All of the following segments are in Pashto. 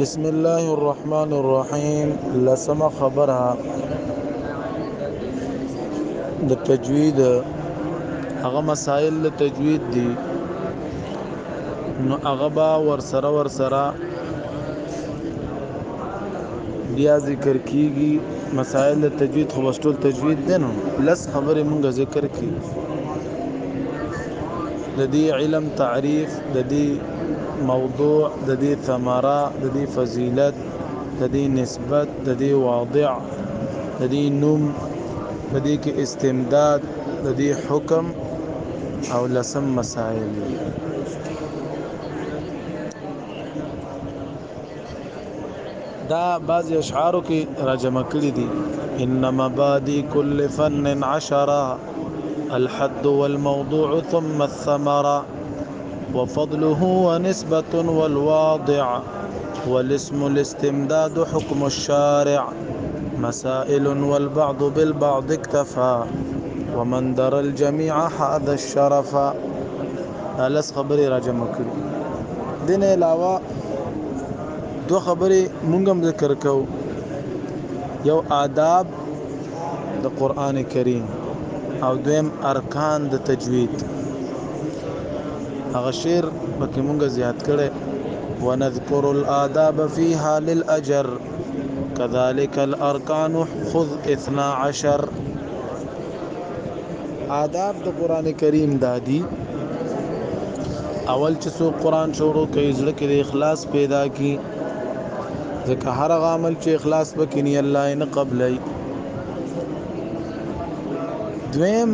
بسم الله الرحمن الرحیم لسم خبره د تجوید هغه مسائل د تجوید دي نو هغه با ور سره ور سره بیا ذکر کیږي مسائل د تجوید خو بس ټول تجوید دی نو لس خبرې مونږ ذکر کړي د دې علم تعریف د دې موضوع، د دې ثمره، د دې فضیلت، د دې نسبت، د دې واضع، د دې نوم، په دې کې استمداد، د دې حکم او لسم مسائل. دا بعض اشعارو کې راجمه کړی دي ان مبادی کل فن عشره الحد والموضوع ثم الثمره وفضله ونسبة والواضع والاسم الاستمداد حكم الشارع مسائل والبعض بالبعض اكتفى ومن در الجميع حاذ الشرف الس دا لس خبرې را جمع کړي دې نه علاوه دوه خبرې مونږ هم ذکر کوو یو آداب د قران کریم او دویم ارکان د تجوید هغه شعر پکې مونږ زیات کړي ونذكر الآداب فيها للأجر كذلك الأركان خذ 12 آداب د قران کریم دادی اول چې څوک قران شروع کوي زړه کې د اخلاص پیدا کی ځکه هر عمل چې اخلاص وکړي الله یې نه قبلای دویم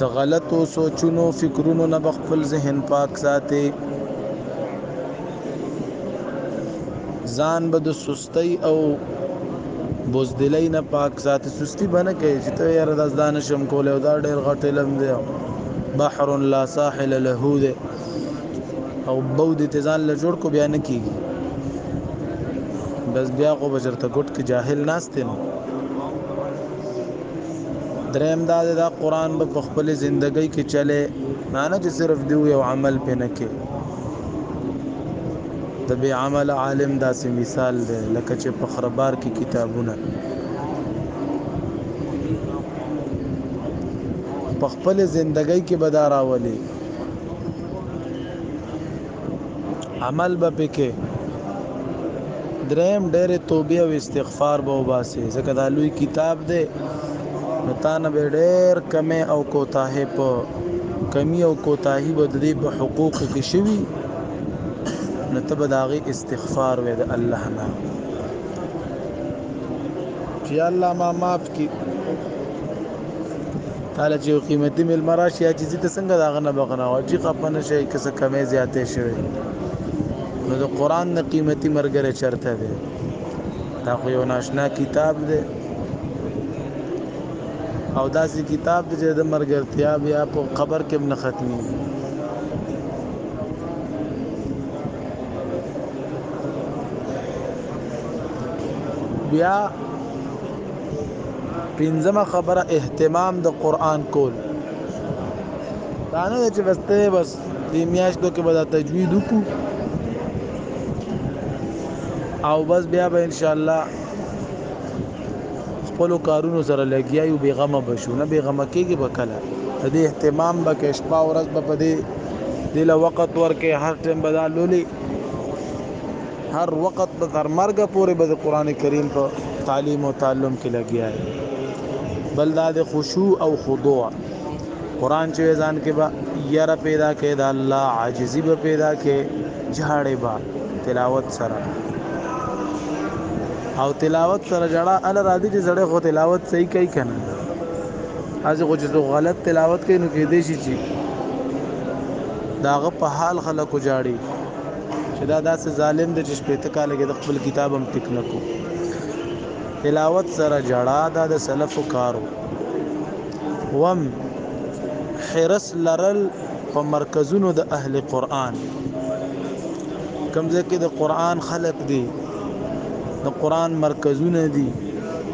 د غلطو سوچونو فکرونو نه به خپل ذهن پاک ساتې ځان به د سستی او بوزدلی نه پاک ساتې سستی به نه کوي چې ته یاره داس دا نشم کولی او دا ډېر غټ علم دی بحر لا ساحل له دی او بود ته ځان له جوړ کو بیا نه کیږي بس بیا خو بچرته ګټ کې جاهل ناستې نو دریم دا دی دا قرآن به په خپل زندګۍ کې چلې نه نه چې صرف دی یو عمل پې نه کې د بې عمل عالم داسې مثال دی لکه چې په خربار کې کتابونه په خپل زندګۍ کې به دا راولي عمل به پې کې دریم ډېر توبه او استغفار به وباسي ځکه دا لوی کتاب دی نو تا نه به ډېر کمې او کوتاهې په کمی او کوتاهی به د دې په حقوق کې شوي نو ته به د هغې استغفار وې د الله نه چې الله ما معاف کله چې یو قیمتي مېلمه راشي یا چیزي ته څنګه د هغه نه بغنا وه چې خپه نه شي که څه کمې زیاتې شوې نو د قرآن نه قیمتي ملګری چرته دی دا خو یو ناشنا کتاب دی او داسې کتاب دی چې د مرګرتیا بیا په قبر کې هم نه ختمي بیا پنځمه خبره اهتمام د قران کول دا نه چې بس ته بس دې میاشتو کې به دا تجوید وکړو او بس بیا به ان شاء الله خپل کارونو سره لګیا یو بیغمه بشو نه بیغمه کېږي بکله د دې اهتمام به کې شپه ورځ به په دې د وخت ورکه هر ټیم بدلولې هر وخت به تر مرګ پورې به د قران کریم په تعلیم او تعلم کې لګیا یې بل دا د خشوع او خضوع قران چې ځان کې به یره پیدا کې دا الله عاجزی به پیدا کې جهاړې با تلاوت سره او تلاوت سره جړه ال را دي چې زړه خو تلاوت صحیح کوي کنه از خو چې غلط تلاوت کوي نو کې دې شي چې داغه په حال خلکو جاړي چې دا داسې ظالم دی چې شپېته کاله کې د خپل کتاب هم تک نه کو تلاوت سره جړا دا د سلفو کارو وم حرس لرل په مرکزونو د اهل قرآن کمزه کې د قرآن خلق دی د قرآن مرکزونه دي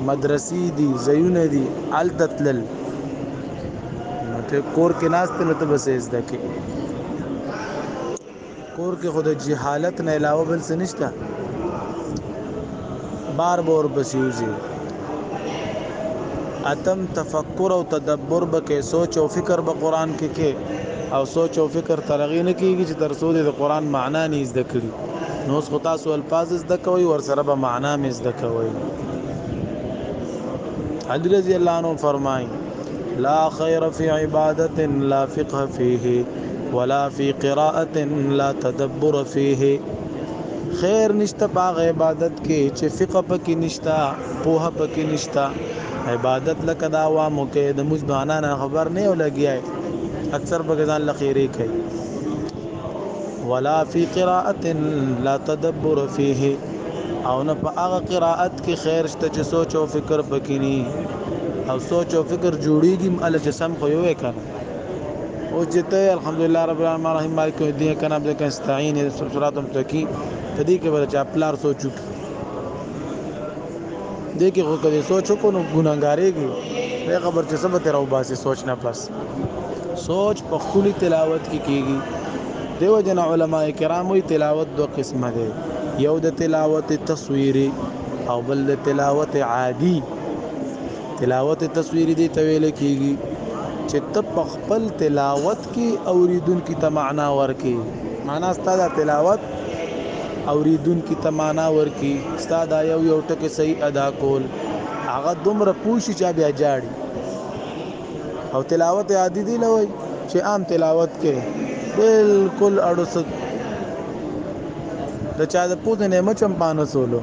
مدرسې دي زیونه دي التتلل نو ته کور کې ناست نو ته بسې زده کې کور کې خو د جهالت نه علاوه بل څه نشته بار بور بسیوزي اتم تفکر او تدبر به کې سوچ او فکر به قران کې کې او سوچ او فکر ترغی نه کیږي چې تر څو د قران معنا نه زده کړي نو اوس خو تاسو الفاظ زده کوي ور سره به معنا مې زده کوي علی رضی الله عنه فرمایي لا خیر فی عبادت لا فقه فیه ولا فی قراءت لا تدبر فیه خیر نشته پاغ عبادت کې چې فقه پکې نشته پوها پکې نشته عبادت لکه دا عوامو کې د مزدوانا نه خبر نه ولګیای اکثر به ځان لخیره کوي ولا فی قراءت لا تدبر فیه او نه په هغه قراءت کې خیر شته چې سوچ او فکر پکې ني او سوچ او فکر جوړیږي ال چې سم خو یو وکړه او چې ته الحمدلله رب العالمین الرحیم مالک یوم الدین کنه عبد کن استعین صراط مستقیم ته دې کې بل چې خپلار سوچو دې کې خو کله سوچو کو نو ګناګارېږي دا خبر چې سبا تیر او باسي سوچ نه پس سوچ په خولي تلاوت کې کیږي دیو جن علماء کرامو تلاوت دوه قسمه ده یو د تلاوت تصویری او بل د تلاوت عادی تلاوت تصویری دی ته ویل کیږي چې ته په خپل تلاوت کې اوریدونکو ته معنا ورکې معنا ستاسو تلاوت اوریدونکو ته معنا ورکې ستاسو یو یو ټکی صحیح ادا کول هغه دومره پوښي چې بیا جاړي او تلاوت عادي دی لوي چې عام تلاوت کې بالکل اړوسه د چا د پوز نه مچم پانه سولو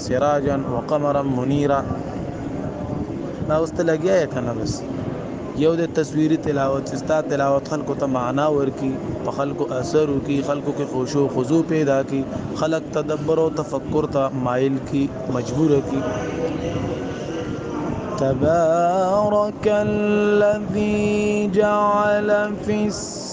سراجا وقمرا منيرا دا اوس ته لګیا یې کنه بس یو د تصویری تلاوت چې ستا تلاوت خلکو ته معنا ورکي په خلکو اثر وکي خلکو کې خشوع او خضوع پیدا کړي خلک تدبر او تفکر ته مایل کړي مجبور کړي تبارك الذي جعل في السماء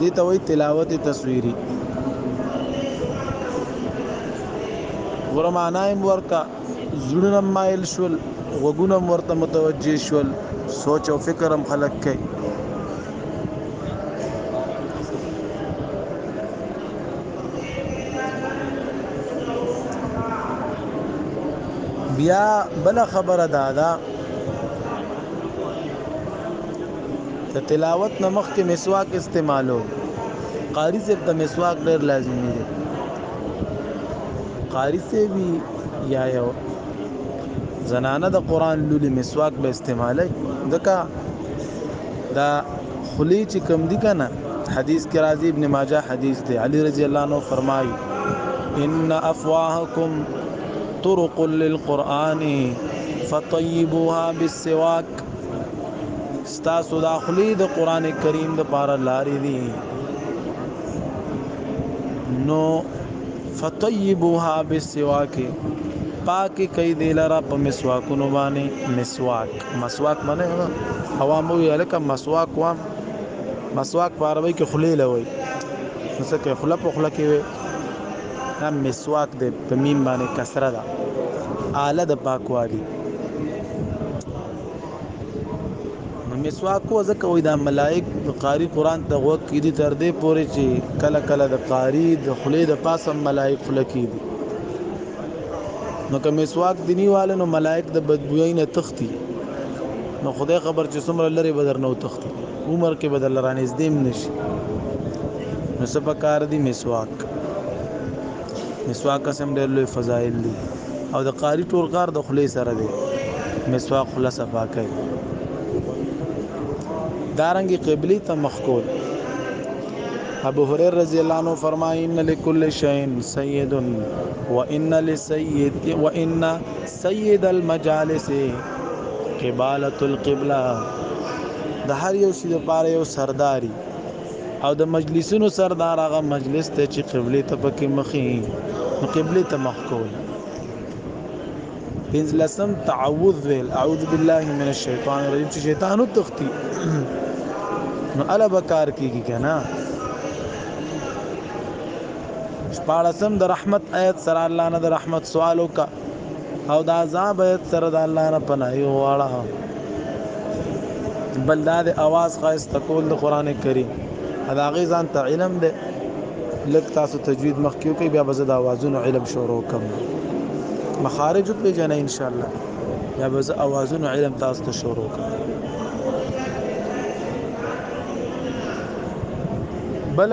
دې ته وایي تلاوت تصویری ګوره معنا یې ورکا زړونه مایل شول غوګونه ورته متوجه شول سوچ او فکر هم خلق کوي بیا بل خبره دا ده د تلاوت نه مخکې مسواک استعمالو قاری صاحب ته مسواک ډیر لازمی دی قاری صاحب یا یو زنانه د قران لولي مسواک به استعمالي ځکه دا خلی چې کم دي کنه حدیث کې راځي ابن ماجه حدیث دی علی رضی الله عنه فرمایي ان افواهکم طرق للقران فطيبوها بالسواك ستاسو د خلی د قران کریم د پاره لارې دي نو فطيبوها بالسواک پاک کئ دی لرا په مسواکونو باندې مسواک مسواک باندې هوا مو یلکه مسواک وام مسواک په عربی کې خلی لوي مسکه خله په خله کې دا مسواک دی په میم باندې کسره ده آله د پاکوالی نو مسواک کو ځکه وای دا ملائک قاری قران ته غوږ کیدی تر دې پورې چې کله کله د قاری د خلې د پاسه ملائک فلکی دي نو که مسواک دینی والے نو ملائک د بدبوئی نه تختی نو خدای خبر چې څومره لري بدر نو تختی عمر کې به درله رانږدې هم نه شي نو څه پکار دي مسواک مسواک سم ډېر لوی فضایل دي او د قاری ټول کار د خلی سره دی مسواک خلا صفا کوي دارنګي قبلي ته مخ کول ابو هريره رضی الله عنه فرمایي ان لكل شيء سيد وان لسيد وان سید المجالس قبالة القبله د هر یو سید لپاره یو سرداری او د مجلسونو سردار هغه مجلس ته چې قبله ته پکې مخې نو قبله ته مخ کول پنځلسم تعوذ ویل اعوذ بالله من الشیطان الرجیم چې شیطان وتختی نو الا بکار کیږي کنه شپاړسم د رحمت آیت سره الله نه د رحمت سوال وکړه او د عذاب ایت سره د الله نه پناهي وغواړه بل دا د اواز خاص تکول د قران کریم دا غي ځان ته علم دی لک تاسو تجوید مخکیو کې بیا بزد اوازونو علم شروع کوم مخارج په جن ان شاء الله بیا بز اوازونو علم تاسو ته شروع کوم بل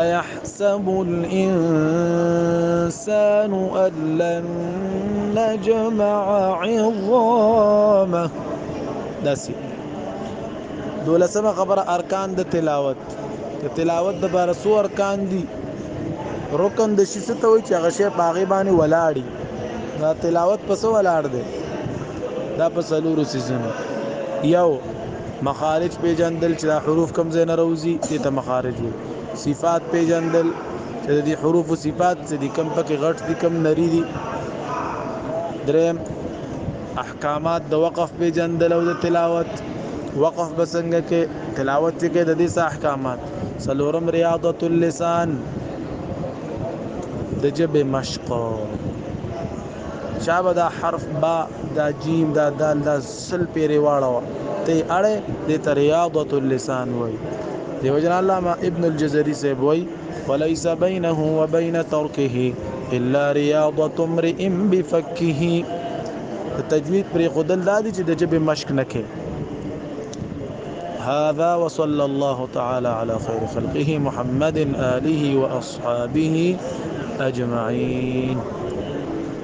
ايحسب الانسان ان لن نجمع عظامه داسي دولسمه خبره ارکان د تلاوت د تلاوت د بار سو ارکان دي رکن د شي ته وي چې هغه شی باغی باندې ولاړی دا تلاوت پس ولاړ دی دا په سلورو سيزونو یو مخارج پیژندل چې دا حروف کم ځای نه راوځي دې ته مخارج وي صفات پیژندل چې د دې حروف صفات څه دي کم پکې غټ دي کم نری دي دریم احکامات د وقف پیژندل او د تلاوت وقف بسنګ کې تلاوت کې د دې احکامات سلورم ریاضه اللسان د جبه مشق شابه دا حرف با دا جیم دا دال دا سل پیری واړوه ته یې اړی دې ته ریاضة اللسان وایي دیو جنا علامه ابن الجزري صاحب وایي وليس بينه وبين ترکه الا رياضة امرئ بفكه تجوید پر خودل دادی چې د جبه مشک نکې هذا وصلى الله تعالى على خير خلقه محمد آله وأصحابه أجمعين